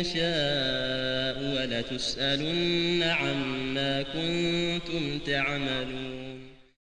يشاء ولتسألن عما كنتم تعملون